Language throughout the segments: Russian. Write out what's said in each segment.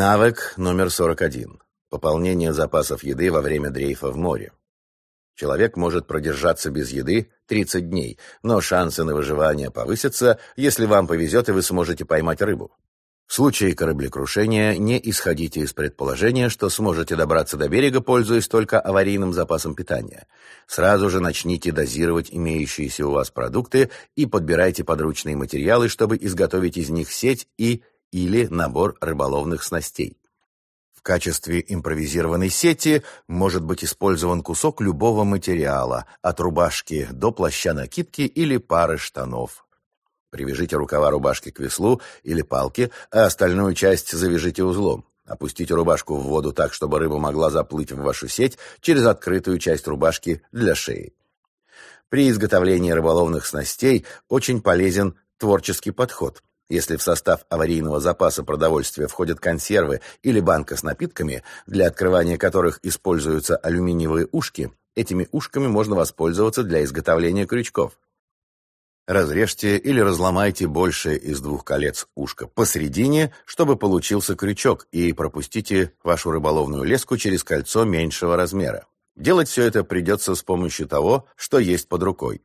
Навык номер 41. Пополнение запасов еды во время дрейфа в море. Человек может продержаться без еды 30 дней, но шансы на выживание повысятся, если вам повезет и вы сможете поймать рыбу. В случае кораблекрушения не исходите из предположения, что сможете добраться до берега, пользуясь только аварийным запасом питания. Сразу же начните дозировать имеющиеся у вас продукты и подбирайте подручные материалы, чтобы изготовить из них сеть и или набор рыболовных снастей. В качестве импровизированной сети может быть использован кусок любого материала, от рубашки до плаща накидки или пары штанов. Привяжите рукава рубашки к веслу или палке, а остальную часть завяжите узлом. Опустите рубашку в воду так, чтобы рыба могла заплыть в вашу сеть через открытую часть рубашки для шеи. При изготовлении рыболовных снастей очень полезен творческий подход. Если в состав аварийного запаса продовольствия входят консервы или банка с напитками, для открывания которых используются алюминиевые ушки, этими ушками можно воспользоваться для изготовления крючков. Разрежьте или разломайте большее из двух колец ушка посередине, чтобы получился крючок, и пропустите вашу рыболовную леску через кольцо меньшего размера. Делать все это придется с помощью того, что есть под рукой.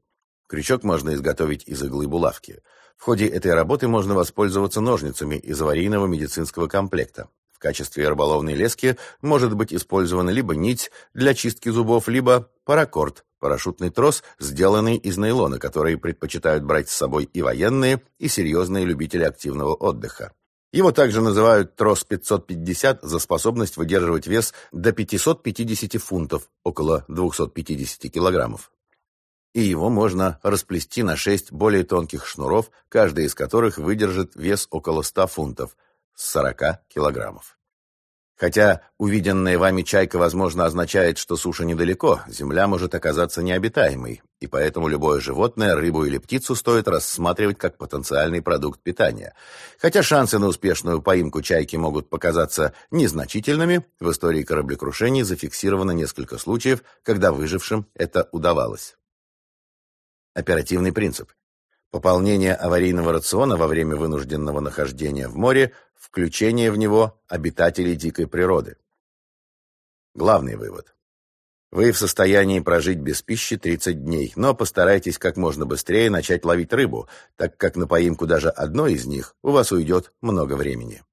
Крючок можно изготовить из иглы булавки. В ходе этой работы можно воспользоваться ножницами из аварийного медицинского комплекта. В качестве рыболовной лески может быть использована либо нить для чистки зубов, либо паракорд, парашютный трос, сделанный из нейлона, который предпочитают брать с собой и военные, и серьезные любители активного отдыха. Его также называют трос 550 за способность выдерживать вес до 550 фунтов, около 250 килограммов и его можно расплести на шесть более тонких шнуров, каждый из которых выдержит вес около 100 фунтов, с 40 килограммов. Хотя увиденная вами чайка, возможно, означает, что суша недалеко, земля может оказаться необитаемой, и поэтому любое животное, рыбу или птицу стоит рассматривать как потенциальный продукт питания. Хотя шансы на успешную поимку чайки могут показаться незначительными, в истории кораблекрушений зафиксировано несколько случаев, когда выжившим это удавалось. Оперативный принцип. Пополнение аварийного рациона во время вынужденного нахождения в море, включение в него обитателей дикой природы. Главный вывод. Вы в состоянии прожить без пищи 30 дней, но постарайтесь как можно быстрее начать ловить рыбу, так как на поимку даже одной из них у вас уйдет много времени.